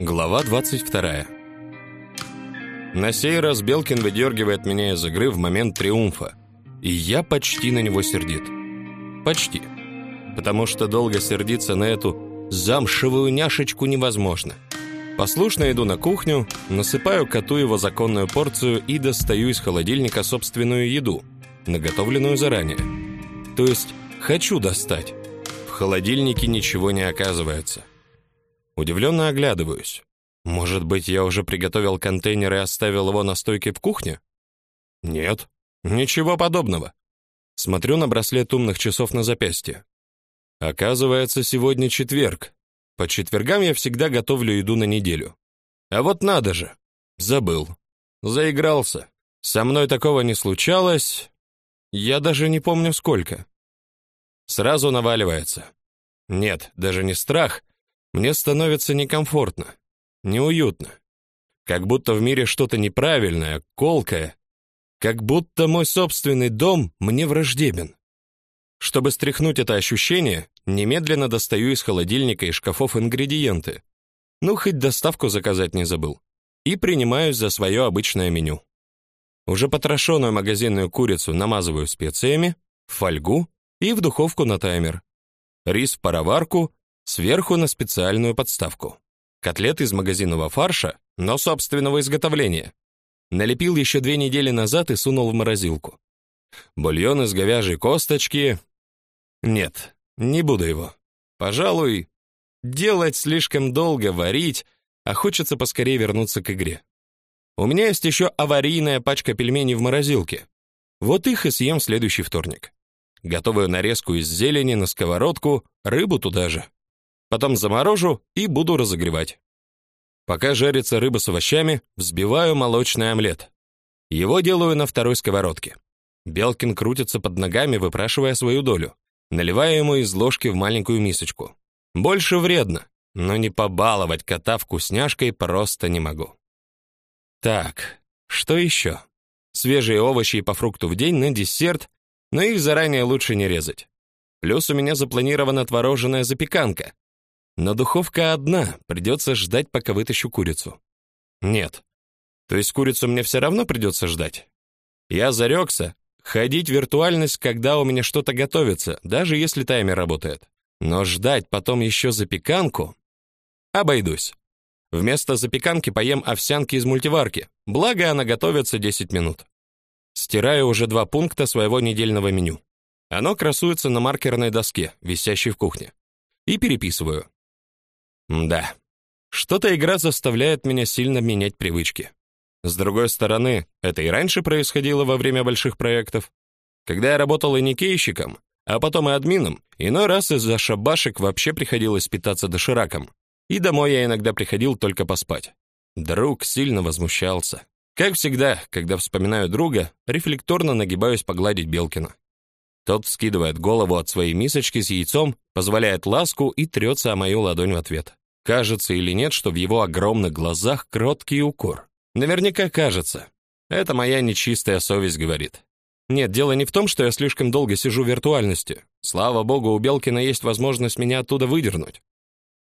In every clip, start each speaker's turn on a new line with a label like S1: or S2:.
S1: Глава 22. На сей раз Белкин выдергивает меня из игры в момент триумфа, и я почти на него сердит. Почти. Потому что долго сердиться на эту замшевую няшечку невозможно. Послушно иду на кухню, насыпаю коту его законную порцию и достаю из холодильника собственную еду, наготовленную заранее. То есть хочу достать. В холодильнике ничего не оказывается. Удивленно оглядываюсь. Может быть, я уже приготовил контейнер и оставил его на стойке в кухне? Нет, ничего подобного. Смотрю на браслет умных часов на запястье. Оказывается, сегодня четверг. По четвергам я всегда готовлю еду на неделю. А вот надо же. Забыл. Заигрался. Со мной такого не случалось. Я даже не помню сколько. Сразу наваливается. Нет, даже не страх, мне становится некомфортно, неуютно. Как будто в мире что-то неправильное, колкое, как будто мой собственный дом мне враждебен. Чтобы стряхнуть это ощущение, немедленно достаю из холодильника и шкафов ингредиенты. Ну хоть доставку заказать не забыл. И принимаюсь за свое обычное меню. Уже потрошенную магазинную курицу намазываю специями, в фольгу и в духовку на таймер. Рис в пароварку сверху на специальную подставку. Котлеты из магазинного фарша, но собственного изготовления. Налепил еще две недели назад и сунул в морозилку. Бульон из говяжьей косточки. Нет, не буду его. Пожалуй, делать слишком долго, варить, а хочется поскорее вернуться к игре. У меня есть еще аварийная пачка пельменей в морозилке. Вот их и съем в следующий вторник. Готовую нарезку из зелени на сковородку, рыбу туда же. Потом заморожу и буду разогревать. Пока жарится рыба с овощами, взбиваю молочный омлет. Его делаю на второй сковородке. Белкин крутится под ногами, выпрашивая свою долю. Наливаю ему из ложки в маленькую мисочку. Больше вредно, но не побаловать кота вкусняшкой просто не могу. Так, что еще? Свежие овощи и по фрукту в день на десерт, но их заранее лучше не резать. Плюс у меня запланирована творожная запеканка, но духовка одна, придется ждать, пока вытащу курицу. Нет. То есть курицу мне все равно придется ждать. Я зарекся ходить в виртуальность, когда у меня что-то готовится, даже если таймер работает. Но ждать потом еще запеканку обойдусь. Вместо запеканки поем овсянки из мультиварки. Благо она готовится 10 минут. Стираю уже два пункта своего недельного меню. Оно красуется на маркерной доске, висящей в кухне. И переписываю. Да. Что-то игра заставляет меня сильно менять привычки. С другой стороны, это и раньше происходило во время больших проектов. Когда я работал и никейщиком, а потом и админом, иной раз из-за шабашек вообще приходилось питаться дошираком. И домой я иногда приходил только поспать. Друг сильно возмущался. Как всегда, когда вспоминаю друга, рефлекторно нагибаюсь погладить Белкина. Тот скидывает голову от своей мисочки с яйцом, позволяет ласку и трется о мою ладонь в ответ. Кажется или нет, что в его огромных глазах кроткий укор. Наверняка кажется. Это моя нечистая совесть говорит. Нет, дело не в том, что я слишком долго сижу в виртуальности. Слава богу, у Белкина есть возможность меня оттуда выдернуть.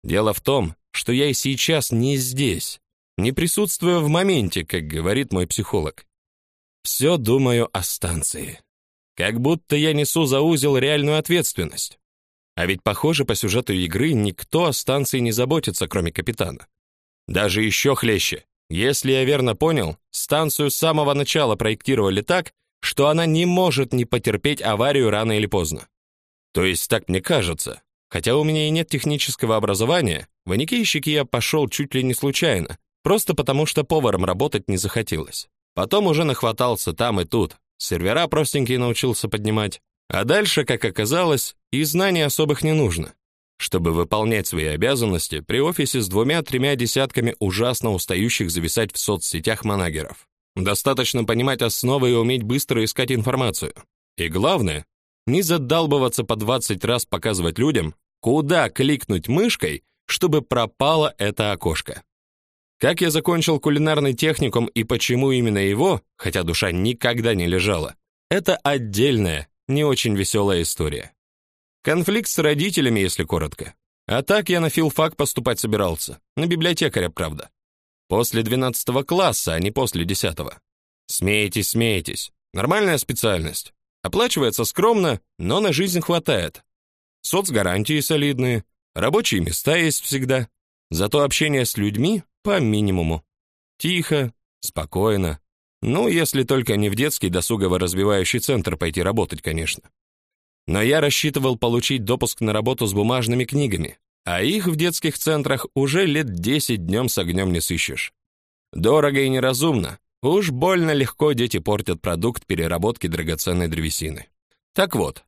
S1: Дело в том, что я и сейчас не здесь, не присутствую в моменте, как говорит мой психолог. Все думаю о станции. Как будто я несу за узел реальную ответственность. А ведь, похоже, по сюжету игры никто о станции не заботится, кроме капитана. Даже еще хлеще. Если я верно понял, станцию с самого начала проектировали так, что она не может не потерпеть аварию рано или поздно. То есть так мне кажется. Хотя у меня и нет технического образования, в аникейщики я пошел чуть ли не случайно, просто потому что поваром работать не захотелось. Потом уже нахватался там и тут, сервера простенькие научился поднимать. А дальше, как оказалось, и знаний особых не нужно. Чтобы выполнять свои обязанности при офисе с двумя-тремя десятками ужасно устающих зависать в соцсетях манагеров. Достаточно понимать основы и уметь быстро искать информацию. И главное, не задалбываться по 20 раз показывать людям, куда кликнуть мышкой, чтобы пропало это окошко. Как я закончил кулинарный техникум и почему именно его, хотя душа никогда не лежала, это отдельная, не очень веселая история. Конфликт с родителями, если коротко. А так я на филфак поступать собирался, на библиотекаря, правда. После 12 класса, а не после 10. Смеетесь, смеетесь. Нормальная специальность. Оплачивается скромно, но на жизнь хватает. Соцгарантии солидные, рабочие места есть всегда. Зато общение с людьми по минимуму. Тихо, спокойно. Ну, если только не в детский досугово-развивающий центр пойти работать, конечно. Но я рассчитывал получить допуск на работу с бумажными книгами, а их в детских центрах уже лет 10 днем с огнем не сыщешь. Дорого и неразумно. Уж больно легко дети портят продукт переработки драгоценной древесины. Так вот,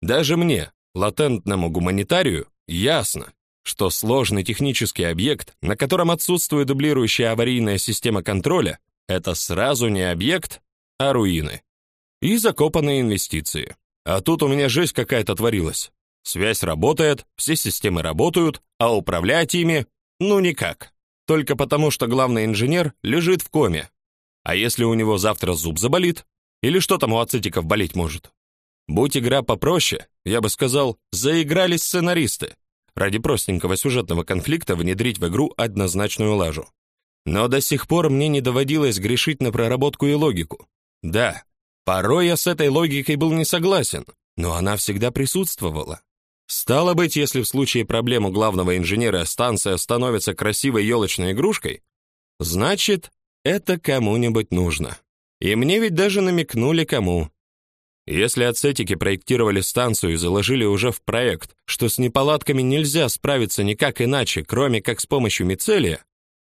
S1: даже мне, латентному гуманитарию, ясно, что сложный технический объект, на котором отсутствует дублирующая аварийная система контроля, это сразу не объект, а руины. И закопанные инвестиции. А тут у меня жесть какая-то творилась. Связь работает, все системы работают, а управлять ими ну никак. Только потому, что главный инженер лежит в коме. А если у него завтра зуб заболит? Или что там у ацетиков болеть может? Будь игра попроще, я бы сказал, заиграли сценаристы. Ради простенького сюжетного конфликта внедрить в игру однозначную лажу. Но до сих пор мне не доводилось грешить на проработку и логику. Да, Порой я с этой логикой был не согласен, но она всегда присутствовала. Стало быть, если в случае проблем у главного инженера станция становится красивой елочной игрушкой, значит, это кому-нибудь нужно. И мне ведь даже намекнули кому. Если ацетики проектировали станцию и заложили уже в проект, что с неполадками нельзя справиться никак иначе, кроме как с помощью мицелия,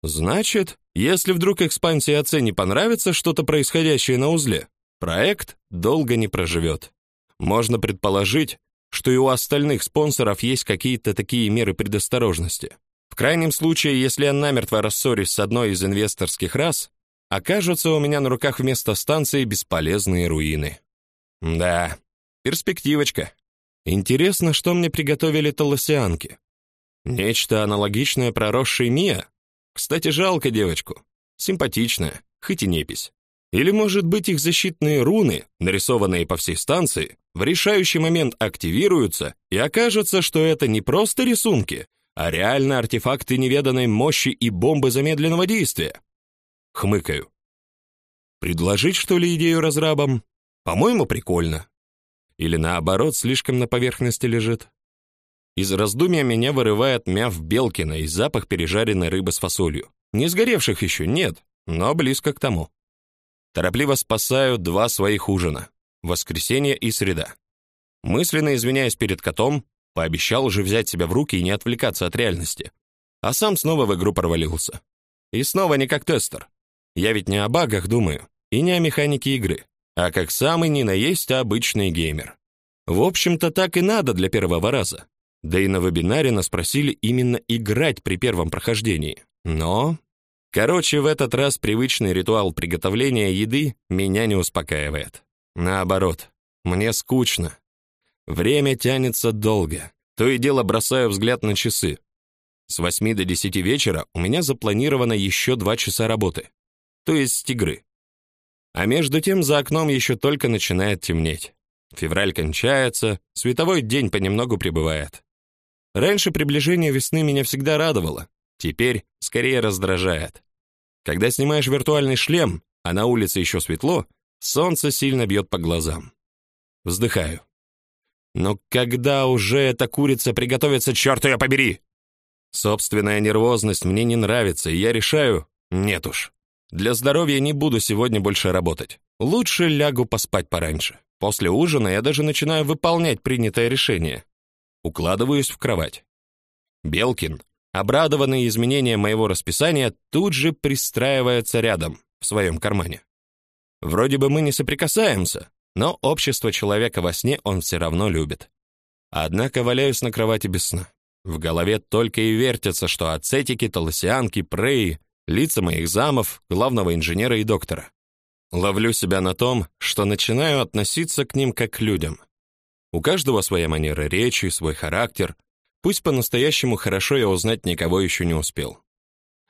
S1: значит, если вдруг экспансии АЦ не понравится что-то происходящее на узле, Проект долго не проживет. Можно предположить, что и у остальных спонсоров есть какие-то такие меры предосторожности. В крайнем случае, если я намертво рассорюсь с одной из инвесторских рас, окажутся у меня на руках вместо станции бесполезные руины. Да, перспективочка. Интересно, что мне приготовили толосианки. Нечто аналогичное проросшей Мия. Кстати, жалко девочку. Симпатичная, хоть и непись. Или, может быть, их защитные руны, нарисованные по всей станции, в решающий момент активируются, и окажется, что это не просто рисунки, а реально артефакты неведанной мощи и бомбы замедленного действия. Хмыкаю. Предложить, что ли, идею разрабам? По-моему, прикольно. Или наоборот, слишком на поверхности лежит. Из раздумья меня вырывает мяв Белкина и запах пережаренной рыбы с фасолью. Не сгоревших еще нет, но близко к тому. Торопливо спасаю два своих ужина воскресенье и среда. Мысленно извиняясь перед котом, пообещал уже взять себя в руки и не отвлекаться от реальности. А сам снова в игру провалился. И снова не как тестер. Я ведь не о багах думаю, и не о механике игры, а как самый не наесть обычный геймер. В общем-то, так и надо для первого раза. Да и на вебинаре нас просили именно играть при первом прохождении. Но Короче, в этот раз привычный ритуал приготовления еды меня не успокаивает. Наоборот, мне скучно. Время тянется долго. То и дело бросаю взгляд на часы. С 8 до 10 вечера у меня запланировано еще 2 часа работы, то есть игры. А между тем за окном еще только начинает темнеть. Февраль кончается, световой день понемногу прибывает. Раньше приближение весны меня всегда радовало, теперь скорее раздражает. Когда снимаешь виртуальный шлем, а на улице еще светло, солнце сильно бьет по глазам. Вздыхаю. Но когда уже эта курица приготовится, черт ее побери! Собственная нервозность мне не нравится, и я решаю, нет уж. Для здоровья не буду сегодня больше работать. Лучше лягу поспать пораньше. После ужина я даже начинаю выполнять принятое решение. Укладываюсь в кровать. Белкин, обрадованный изменением моего расписания, тут же пристраивается рядом, в своем кармане. Вроде бы мы не соприкасаемся, но общество человека во сне он все равно любит. Однако валяюсь на кровати без сна. В голове только и вертится, что ацетики, толосианки, преи, лица моих замов, главного инженера и доктора. Ловлю себя на том, что начинаю относиться к ним как к людям. У каждого своя манера речи, свой характер, Пусть по-настоящему хорошо я узнать никого еще не успел.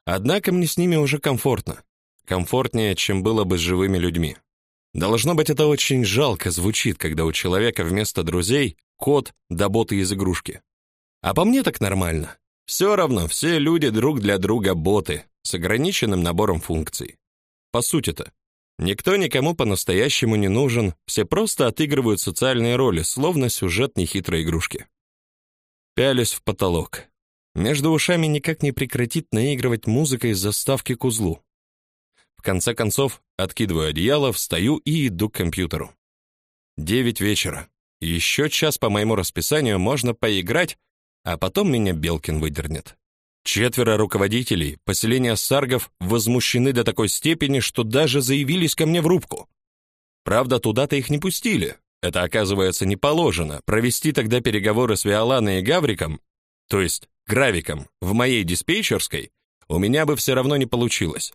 S1: Однако мне с ними уже комфортно. Комфортнее, чем было бы с живыми людьми. Должно быть, это очень жалко звучит, когда у человека вместо друзей кот да из игрушки. А по мне так нормально. Все равно все люди друг для друга боты с ограниченным набором функций. По сути-то, никто никому по-настоящему не нужен, все просто отыгрывают социальные роли, словно сюжет нехитрой игрушки. Пялюсь в потолок. Между ушами никак не прекратит наигрывать музыка из заставки к узлу. В конце концов, откидываю одеяло, встаю и иду к компьютеру. Девять вечера. Еще час по моему расписанию можно поиграть, а потом меня Белкин выдернет. Четверо руководителей поселения саргов возмущены до такой степени, что даже заявились ко мне в рубку. Правда, туда-то их не пустили. Это, оказывается, не положено. Провести тогда переговоры с Виоланой и Гавриком, то есть Гравиком, в моей диспетчерской, у меня бы все равно не получилось.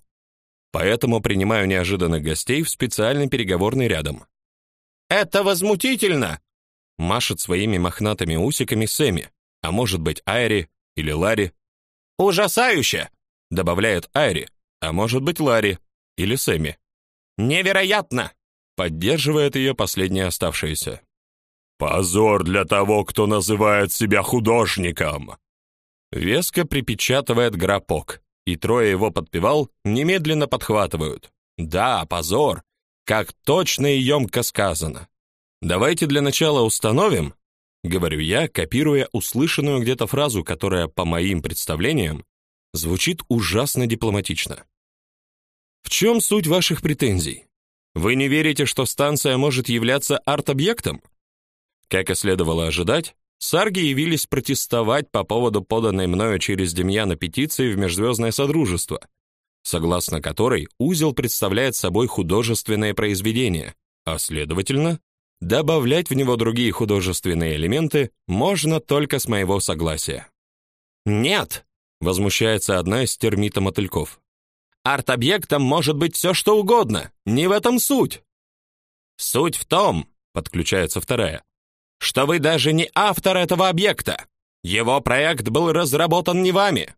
S1: Поэтому принимаю неожиданных гостей в специальный переговорный рядом. «Это возмутительно!» Машет своими мохнатыми усиками Сэмми, а может быть Айри или Ларри. «Ужасающе!» Добавляет Айри, а может быть Ларри или Сэмми. «Невероятно!» Поддерживает ее последняя оставшаяся.
S2: «Позор для того, кто называет себя художником!»
S1: Веско припечатывает грапок, и трое его подпевал немедленно подхватывают. Да, позор, как точно и емко сказано. Давайте для начала установим, говорю я, копируя услышанную где-то фразу, которая, по моим представлениям, звучит ужасно дипломатично. В чем суть ваших претензий? Вы не верите, что станция может являться арт-объектом? Как и следовало ожидать, Сарги явились протестовать по поводу поданной мною через Демьяна петиции в Межзвездное Содружество, согласно которой узел представляет собой художественное произведение, а следовательно, добавлять в него другие художественные элементы можно только с моего согласия. Нет, возмущается одна из термитомотыльков. Арт-объектом может быть все, что угодно, не в этом суть. Суть в том, подключается вторая, что вы даже не автор этого объекта. Его проект был разработан не вами.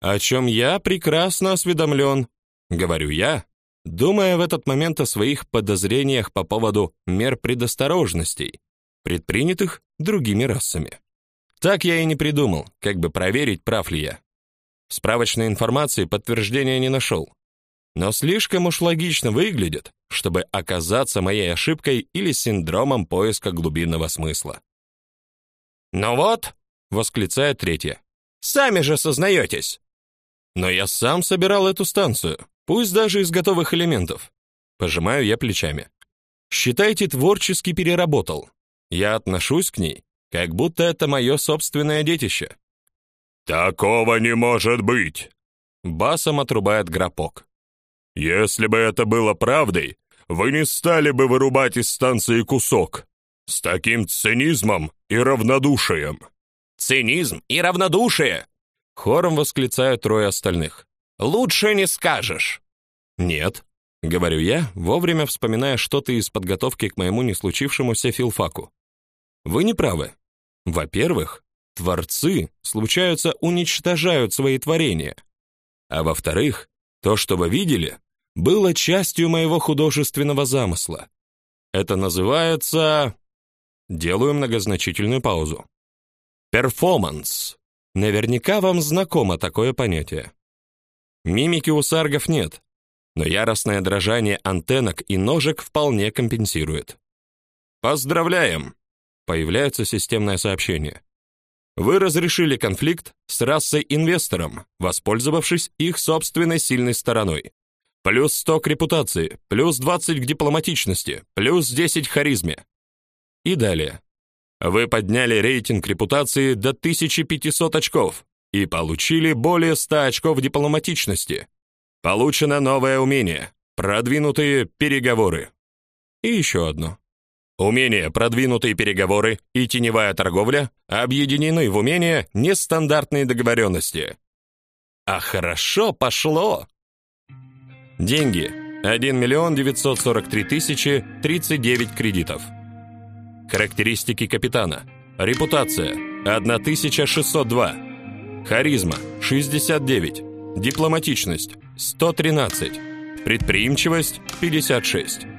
S1: О чем я прекрасно осведомлен», — говорю я, думая в этот момент о своих подозрениях по поводу мер предосторожностей, предпринятых другими расами. Так я и не придумал, как бы проверить, прав ли я. Справочной информации подтверждения не нашел. Но слишком уж логично выглядит, чтобы оказаться моей ошибкой или синдромом поиска глубинного смысла. «Ну вот», — восклицает третья, — «сами же сознаетесь». «Но я сам собирал эту станцию, пусть даже из готовых элементов». Пожимаю я плечами. «Считайте, творчески переработал. Я отношусь к ней, как будто это мое собственное детище».
S2: «Такого не может быть!»
S1: Басом отрубает Грапок.
S2: Если бы это было правдой, вы не стали бы вырубать из станции кусок. С таким цинизмом и равнодушием.
S1: Цинизм и равнодушие, хором восклицают трое остальных. Лучше не скажешь. Нет, говорю я, вовремя вспоминая что-то из подготовки к моему не случившемуся филфаку. Вы не правы. Во-первых, творцы случаются уничтожают свои творения. А во-вторых, то, что вы видели, было частью моего художественного замысла. Это называется... Делаю многозначительную паузу. Перформанс. Наверняка вам знакомо такое понятие. Мимики у саргов нет, но яростное дрожание антеннок и ножек вполне компенсирует. Поздравляем. Появляется системное сообщение. Вы разрешили конфликт с расой-инвестором, воспользовавшись их собственной сильной стороной. Плюс 100 к репутации, плюс 20 к дипломатичности, плюс 10 к харизме. И далее. Вы подняли рейтинг репутации до 1500 очков и получили более 100 очков дипломатичности. Получено новое умение продвинутые переговоры. И еще одно. Умение продвинутые переговоры и теневая торговля объединены в умение нестандартные договоренности. А хорошо пошло. Деньги 1 миллион 943 тысячи 39 кредитов. Характеристики капитана. Репутация 1602. Харизма 69. Дипломатичность 113. Предприимчивость 56.